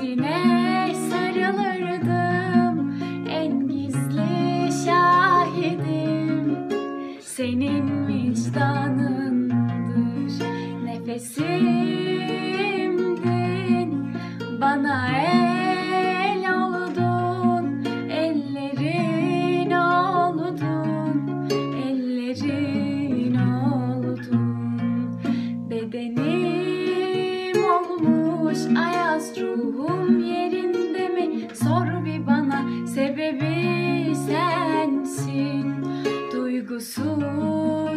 Hasretine sarılırdım. En gizli şahidim Senin vicdanındır. Nefesim ruhum yerinde mi? Sor bir bana sebebi sensin. Duygusuz